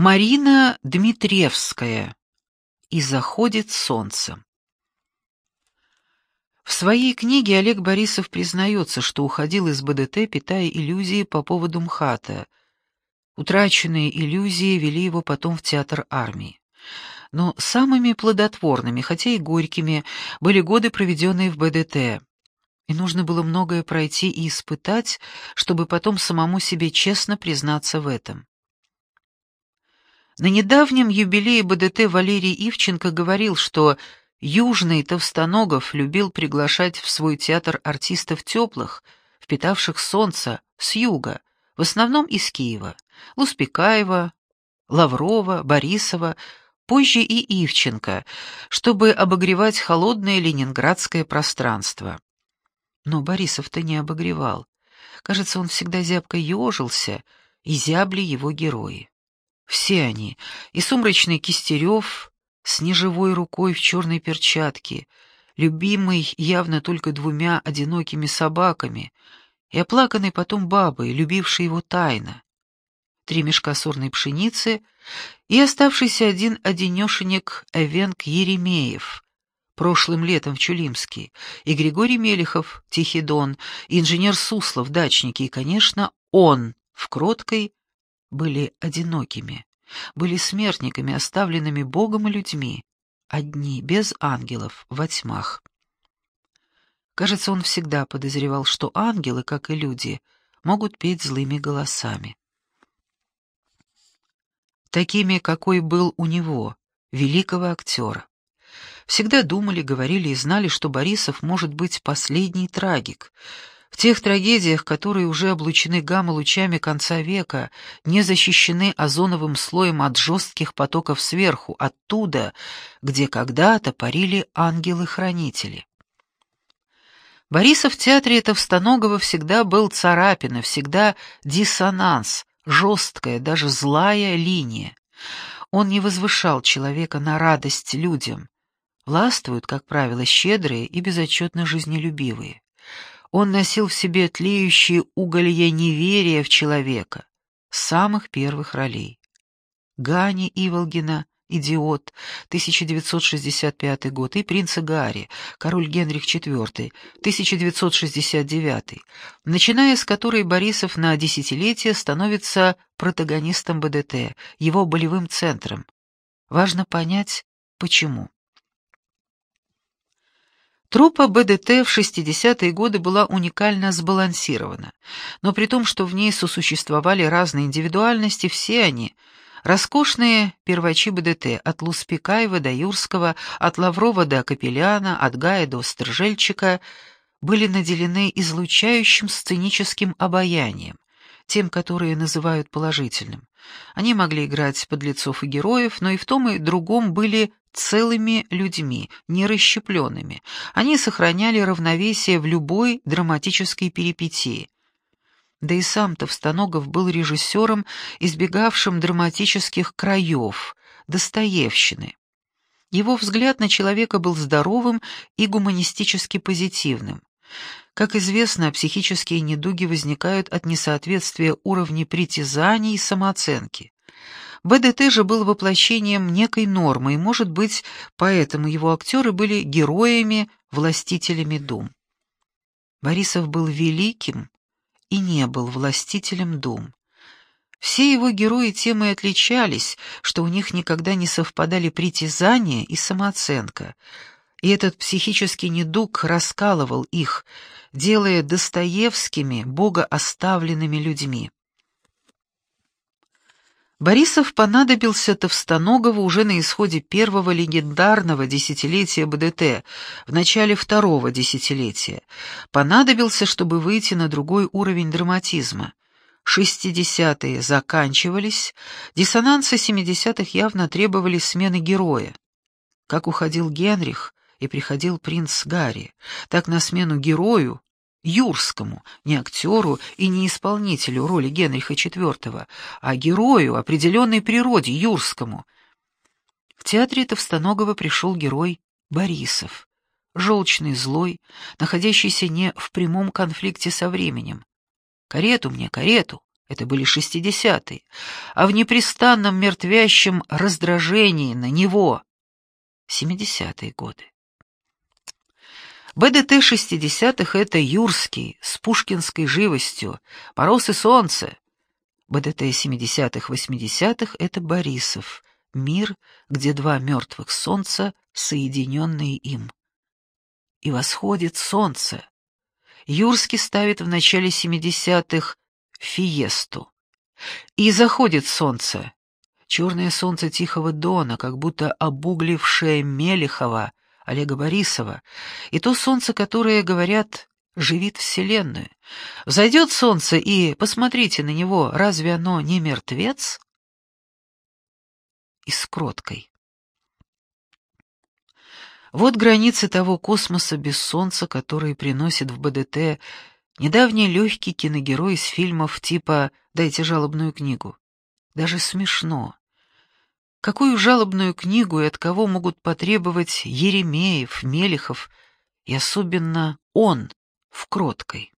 Марина Дмитриевская. И заходит солнце. В своей книге Олег Борисов признается, что уходил из БДТ, питая иллюзии по поводу МХАТа. Утраченные иллюзии вели его потом в театр армии. Но самыми плодотворными, хотя и горькими, были годы, проведенные в БДТ. И нужно было многое пройти и испытать, чтобы потом самому себе честно признаться в этом. На недавнем юбилее БДТ Валерий Ивченко говорил, что Южный Товстоногов любил приглашать в свой театр артистов теплых, впитавших солнце, с юга, в основном из Киева, Луспекаева, Лаврова, Борисова, позже и Ивченко, чтобы обогревать холодное ленинградское пространство. Но Борисов-то не обогревал. Кажется, он всегда зябко ежился, и зябли его герои. Все они, и сумрачный Кистерев с неживой рукой в черной перчатке, любимый явно только двумя одинокими собаками, и оплаканной потом бабой, любившей его тайно, три мешка сорной пшеницы и оставшийся один одинешенек Эвенк Еремеев, прошлым летом в Чулимске, и Григорий Мелехов, Тихий Дон, и инженер Суслов, дачники, и, конечно, он в кроткой, были одинокими, были смертниками, оставленными Богом и людьми, одни, без ангелов, во тьмах. Кажется, он всегда подозревал, что ангелы, как и люди, могут петь злыми голосами. Такими, какой был у него, великого актера. Всегда думали, говорили и знали, что Борисов может быть последний трагик — в тех трагедиях, которые уже облучены гамма-лучами конца века, не защищены озоновым слоем от жестких потоков сверху, оттуда, где когда-то парили ангелы-хранители. Борисов в театре Товстоногова всегда был царапина, всегда диссонанс, жесткая, даже злая линия. Он не возвышал человека на радость людям. Властвуют, как правило, щедрые и безотчетно жизнелюбивые. Он носил в себе тлеющие уголья неверия в человека, самых первых ролей. Гани Иволгина, «Идиот», 1965 год, и «Принца Гарри», «Король Генрих IV», 1969, начиная с которой Борисов на десятилетие становится протагонистом БДТ, его болевым центром. Важно понять, почему. Труппа БДТ в 60-е годы была уникально сбалансирована, но при том, что в ней сосуществовали разные индивидуальности, все они — роскошные первачи БДТ, от Луспекаева до Юрского, от Лаврова до Капеляна, от Гая до Стржельчика — были наделены излучающим сценическим обаянием, тем, которые называют положительным. Они могли играть подлецов и героев, но и в том и другом были целыми людьми, не расщепленными. Они сохраняли равновесие в любой драматической перипетии. Да и сам Товстоногов был режиссером, избегавшим драматических краев, Достоевщины. Его взгляд на человека был здоровым и гуманистически позитивным. Как известно, психические недуги возникают от несоответствия уровней притязаний и самооценки. БДТ же был воплощением некой нормы, и, может быть, поэтому его актеры были героями, властителями дум. Борисов был великим и не был властителем дум. Все его герои тем и отличались, что у них никогда не совпадали притязания и самооценка, и этот психический недуг раскалывал их, делая Достоевскими богооставленными людьми. Борисов понадобился Товстоногову уже на исходе первого легендарного десятилетия БДТ, в начале второго десятилетия. Понадобился, чтобы выйти на другой уровень драматизма. Шестидесятые заканчивались, диссонансы семидесятых явно требовали смены героя. Как уходил Генрих и приходил принц Гарри, так на смену герою Юрскому, не актеру и не исполнителю роли Генриха IV, а герою, определенной природе, Юрскому. В театре Товстоногова пришел герой Борисов, желчный, злой, находящийся не в прямом конфликте со временем. «Карету мне, карету! Это были шестидесятые, а в непрестанном мертвящем раздражении на него — семидесятые годы. БДТ шестидесятых — это Юрский, с пушкинской живостью, «Мороз и солнце». БДТ семидесятых-восьмидесятых — это Борисов, мир, где два мертвых солнца, соединенные им. И восходит солнце. Юрский ставит в начале семидесятых фиесту. И заходит солнце. Черное солнце Тихого Дона, как будто обуглившее Мелехова, Олега Борисова, и то солнце, которое, говорят, живит Вселенную. Зайдет солнце, и, посмотрите на него, разве оно не мертвец? И с кроткой. Вот границы того космоса без солнца, который приносит в БДТ недавний легкий киногерой из фильмов типа «Дайте жалобную книгу». Даже смешно. Какую жалобную книгу и от кого могут потребовать Еремеев, Мелехов и особенно он в кроткой?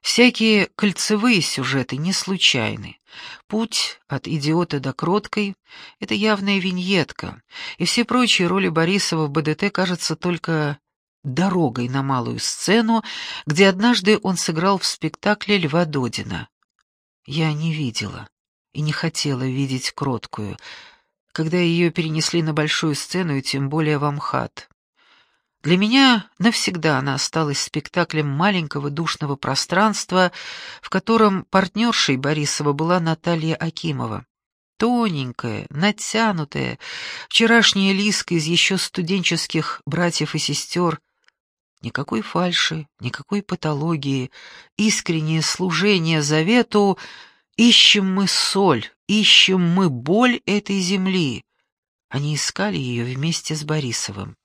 Всякие кольцевые сюжеты не случайны. Путь от идиота до кроткой — это явная виньетка, и все прочие роли Борисова в БДТ кажутся только дорогой на малую сцену, где однажды он сыграл в спектакле Льва Додина. Я не видела и не хотела видеть кроткую, когда ее перенесли на большую сцену и тем более в Амхат. Для меня навсегда она осталась спектаклем маленького душного пространства, в котором партнершей Борисова была Наталья Акимова. Тоненькая, натянутая, вчерашняя Лиска из еще студенческих братьев и сестер. Никакой фальши, никакой патологии, искреннее служение завету — Ищем мы соль, ищем мы боль этой земли. Они искали ее вместе с Борисовым.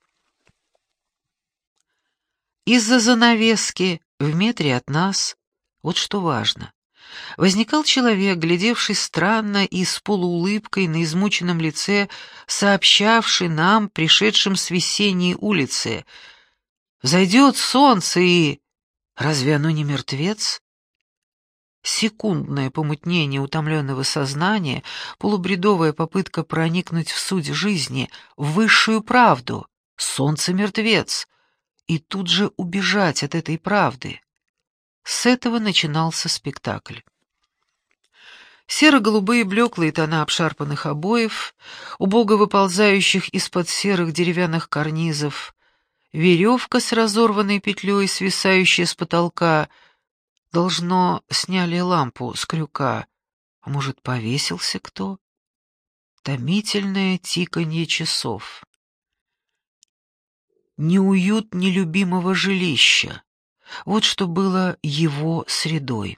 Из-за занавески, в метре от нас, вот что важно, возникал человек, глядевший странно и с полуулыбкой на измученном лице, сообщавший нам, пришедшим с весенней улицы, «Зайдет солнце и...» Разве оно не мертвец? Секундное помутнение утомленного сознания, полубредовая попытка проникнуть в суть жизни, в высшую правду, солнце-мертвец, и тут же убежать от этой правды. С этого начинался спектакль. Серо-голубые блеклые тона обшарпанных обоев, убого выползающих из-под серых деревянных карнизов, веревка с разорванной петлей, свисающая с потолка — Должно, сняли лампу с крюка. А может, повесился кто? Томительное тиканье часов. Неуют нелюбимого жилища. Вот что было его средой.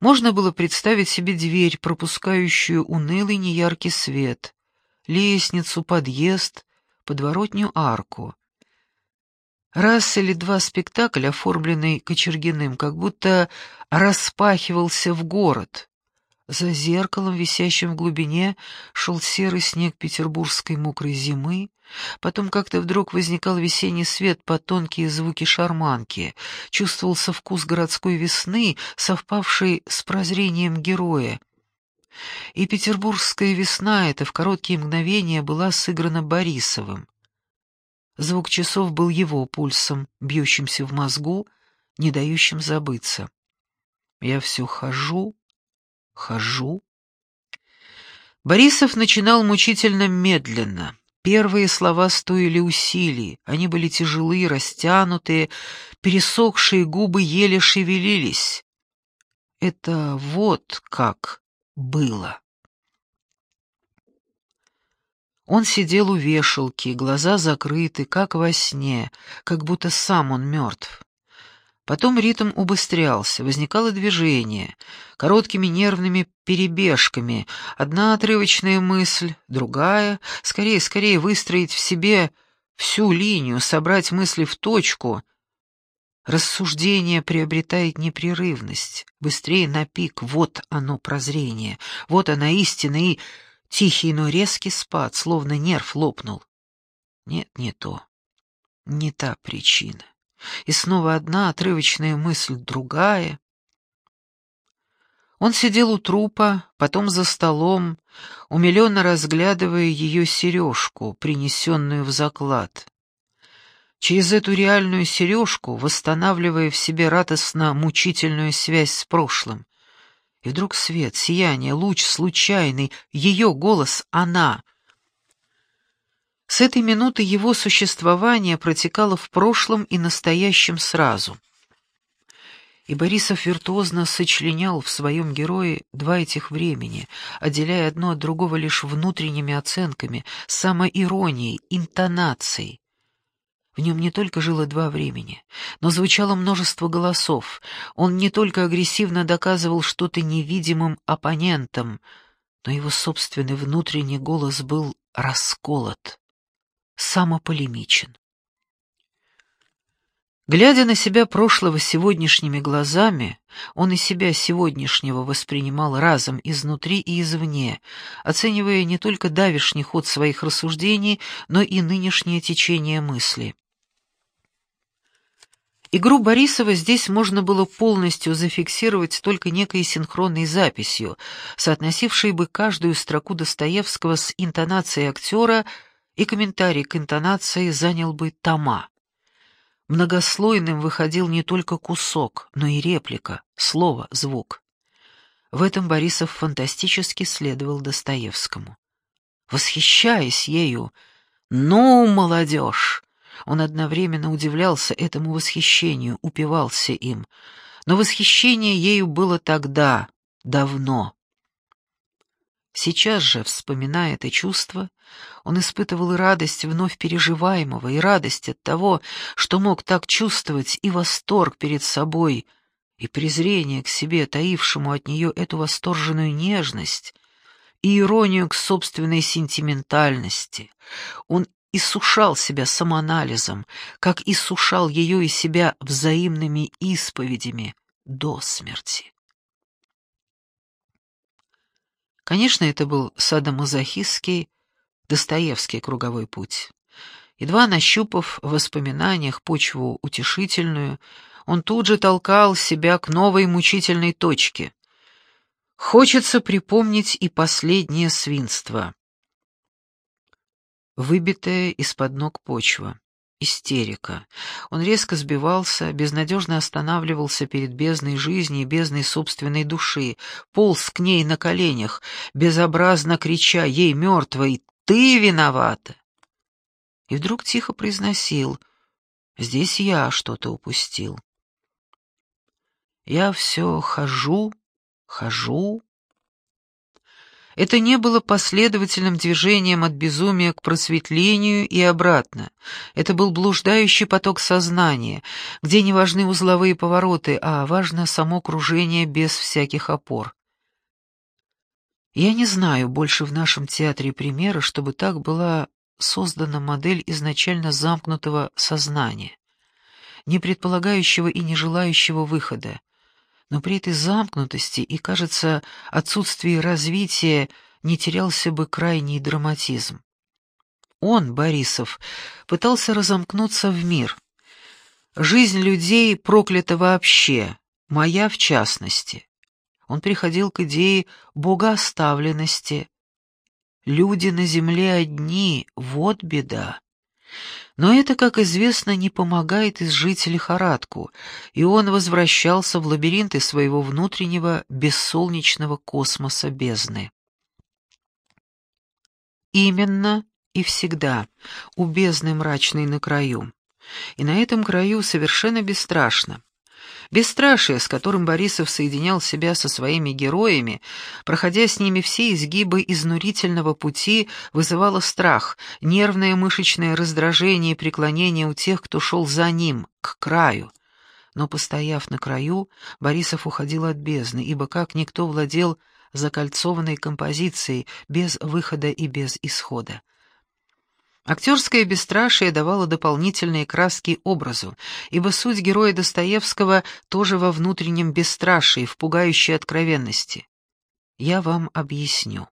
Можно было представить себе дверь, пропускающую унылый неяркий свет, лестницу, подъезд, подворотню арку. Раз или два спектакля, оформленный Кочергиным, как будто распахивался в город. За зеркалом, висящим в глубине, шел серый снег петербургской мокрой зимы, потом как-то вдруг возникал весенний свет под тонкие звуки шарманки, чувствовался вкус городской весны, совпавший с прозрением героя. И петербургская весна эта в короткие мгновения была сыграна Борисовым. Звук часов был его пульсом, бьющимся в мозгу, не дающим забыться. Я все хожу, хожу. Борисов начинал мучительно медленно. Первые слова стоили усилий, они были тяжелые, растянутые, пересохшие губы еле шевелились. Это вот как было. Он сидел у вешалки, глаза закрыты, как во сне, как будто сам он мертв. Потом ритм убыстрялся, возникало движение, короткими нервными перебежками, одна отрывочная мысль, другая, скорее, скорее выстроить в себе всю линию, собрать мысли в точку. Рассуждение приобретает непрерывность, быстрее на пик, вот оно прозрение, вот она истина и... Тихий, но резкий спад, словно нерв лопнул. Нет, не то. Не та причина. И снова одна отрывочная мысль, другая. Он сидел у трупа, потом за столом, умиленно разглядывая ее сережку, принесенную в заклад. Через эту реальную сережку, восстанавливая в себе радостно-мучительную связь с прошлым. И вдруг свет, сияние, луч случайный, ее голос — она. С этой минуты его существование протекало в прошлом и настоящем сразу — и Борисов виртуозно сочленял в своем герое два этих времени, отделяя одно от другого лишь внутренними оценками, самоиронией, интонацией. В нем не только жило два времени, но звучало множество голосов. Он не только агрессивно доказывал что-то невидимым оппонентам, но его собственный внутренний голос был расколот, самополемичен. Глядя на себя прошлого сегодняшними глазами, он и себя сегодняшнего воспринимал разом изнутри и извне, оценивая не только давишний ход своих рассуждений, но и нынешнее течение мысли. Игру Борисова здесь можно было полностью зафиксировать только некой синхронной записью, соотносившей бы каждую строку Достоевского с интонацией актера, и комментарий к интонации занял бы тома. Многослойным выходил не только кусок, но и реплика, слово, звук. В этом Борисов фантастически следовал Достоевскому. Восхищаясь ею, «Ну, молодежь!» Он одновременно удивлялся этому восхищению, упивался им. Но восхищение ею было тогда, давно. Сейчас же, вспоминая это чувство, он испытывал и радость вновь переживаемого, и радость от того, что мог так чувствовать, и восторг перед собой, и презрение к себе, таившему от нее эту восторженную нежность, и иронию к собственной сентиментальности. Он иссушал себя самоанализом, как иссушал ее и себя взаимными исповедями до смерти. Конечно, это был садомазохистский, Достоевский круговой путь. Едва нащупав в воспоминаниях почву утешительную, он тут же толкал себя к новой мучительной точке. Хочется припомнить и последнее свинство. Выбитая из-под ног почва истерика. Он резко сбивался, безнадежно останавливался перед бездной жизни и бездной собственной души, полз к ней на коленях, безобразно крича ей мертвой «Ты виновата!» И вдруг тихо произносил «Здесь я что-то упустил». Я все хожу, хожу, это не было последовательным движением от безумия к просветлению и обратно. Это был блуждающий поток сознания, где не важны узловые повороты, а важно само кружение без всяких опор. Я не знаю больше в нашем театре примера, чтобы так была создана модель изначально замкнутого сознания, не предполагающего и не желающего выхода, но при этой замкнутости и, кажется, отсутствии развития не терялся бы крайний драматизм. Он, Борисов, пытался разомкнуться в мир. Жизнь людей проклята вообще, моя в частности. Он приходил к идее богооставленности. Люди на земле одни, вот беда. Но это, как известно, не помогает изжить лихорадку, и он возвращался в лабиринты своего внутреннего бессолнечного космоса бездны. Именно и всегда у бездны мрачной на краю. И на этом краю совершенно бесстрашно. Бесстрашие, с которым Борисов соединял себя со своими героями, проходя с ними все изгибы изнурительного пути, вызывало страх, нервное мышечное раздражение и преклонение у тех, кто шел за ним, к краю. Но, постояв на краю, Борисов уходил от бездны, ибо как никто владел закольцованной композицией, без выхода и без исхода. Актерское бесстрашие давало дополнительные краски образу, ибо суть героя Достоевского тоже во внутреннем бесстрашии, в пугающей откровенности. Я вам объясню.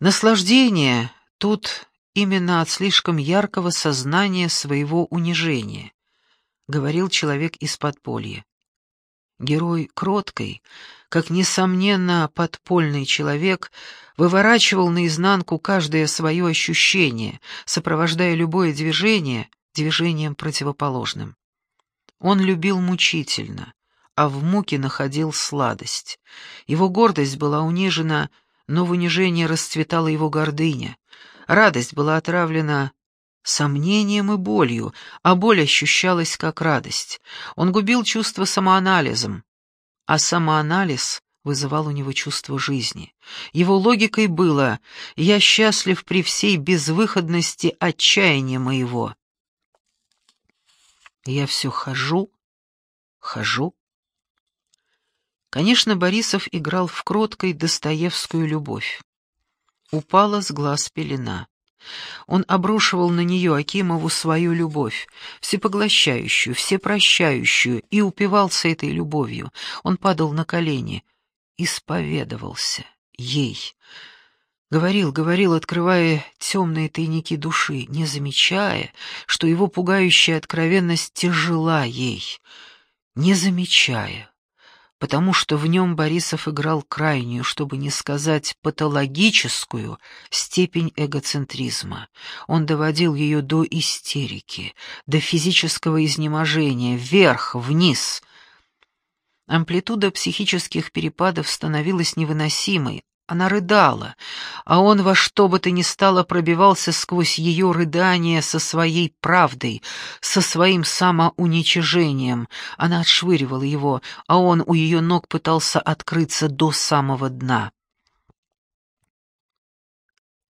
Наслаждение тут именно от слишком яркого сознания своего унижения, говорил человек из подполья. Герой кроткой, как, несомненно, подпольный человек, выворачивал наизнанку каждое свое ощущение, сопровождая любое движение движением противоположным. Он любил мучительно, а в муке находил сладость. Его гордость была унижена, но в унижении расцветала его гордыня. Радость была отравлена сомнением и болью, а боль ощущалась как радость. Он губил чувство самоанализом, а самоанализ вызывал у него чувство жизни. Его логикой было «я счастлив при всей безвыходности отчаяния моего». Я все хожу, хожу. Конечно, Борисов играл в кроткой Достоевскую любовь. Упала с глаз пелена. Он обрушивал на нее, Акимову, свою любовь, всепоглощающую, всепрощающую, и упивался этой любовью. Он падал на колени, исповедовался ей. Говорил, говорил, открывая темные тайники души, не замечая, что его пугающая откровенность тяжела ей, не замечая, потому что в нем Борисов играл крайнюю, чтобы не сказать патологическую, степень эгоцентризма. Он доводил ее до истерики, до физического изнеможения, вверх, вниз. Амплитуда психических перепадов становилась невыносимой, она рыдала, а он во что бы то ни стало пробивался сквозь ее рыдание со своей правдой, со своим самоуничижением. Она отшвыривала его, а он у ее ног пытался открыться до самого дна.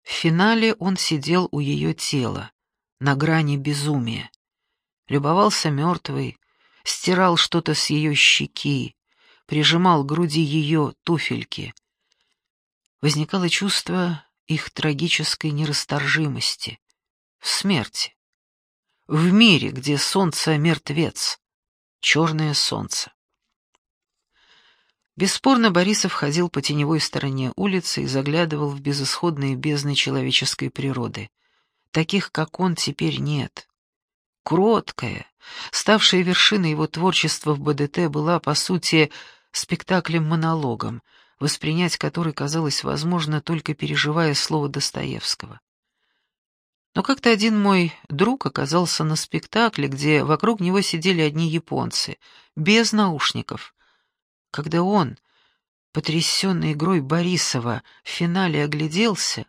В финале он сидел у ее тела, на грани безумия. Любовался мертвой, стирал что-то с ее щеки, прижимал к груди ее туфельки — возникало чувство их трагической нерасторжимости, в смерти, в мире, где солнце — мертвец, черное солнце. Бесспорно, Борисов ходил по теневой стороне улицы и заглядывал в безысходные бездны человеческой природы. Таких, как он, теперь нет. Кроткая, ставшая вершиной его творчества в БДТ, была, по сути, спектаклем-монологом — воспринять который казалось возможно, только переживая слово Достоевского. Но как-то один мой друг оказался на спектакле, где вокруг него сидели одни японцы, без наушников. Когда он, потрясенный игрой Борисова, в финале огляделся,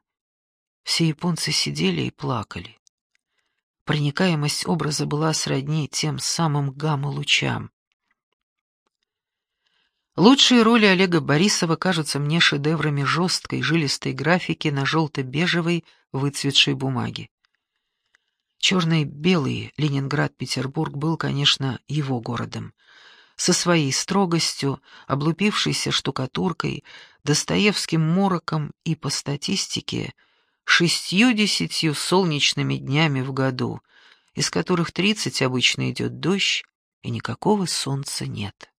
все японцы сидели и плакали. Проникаемость образа была сродни тем самым гамма-лучам. Лучшие роли Олега Борисова кажутся мне шедеврами жесткой, жилистой графики на желто-бежевой выцветшей бумаге. Черно-белый Ленинград-Петербург был, конечно, его городом. Со своей строгостью, облупившейся штукатуркой, Достоевским мороком и, по статистике, шестью-десятью солнечными днями в году, из которых тридцать обычно идет дождь, и никакого солнца нет.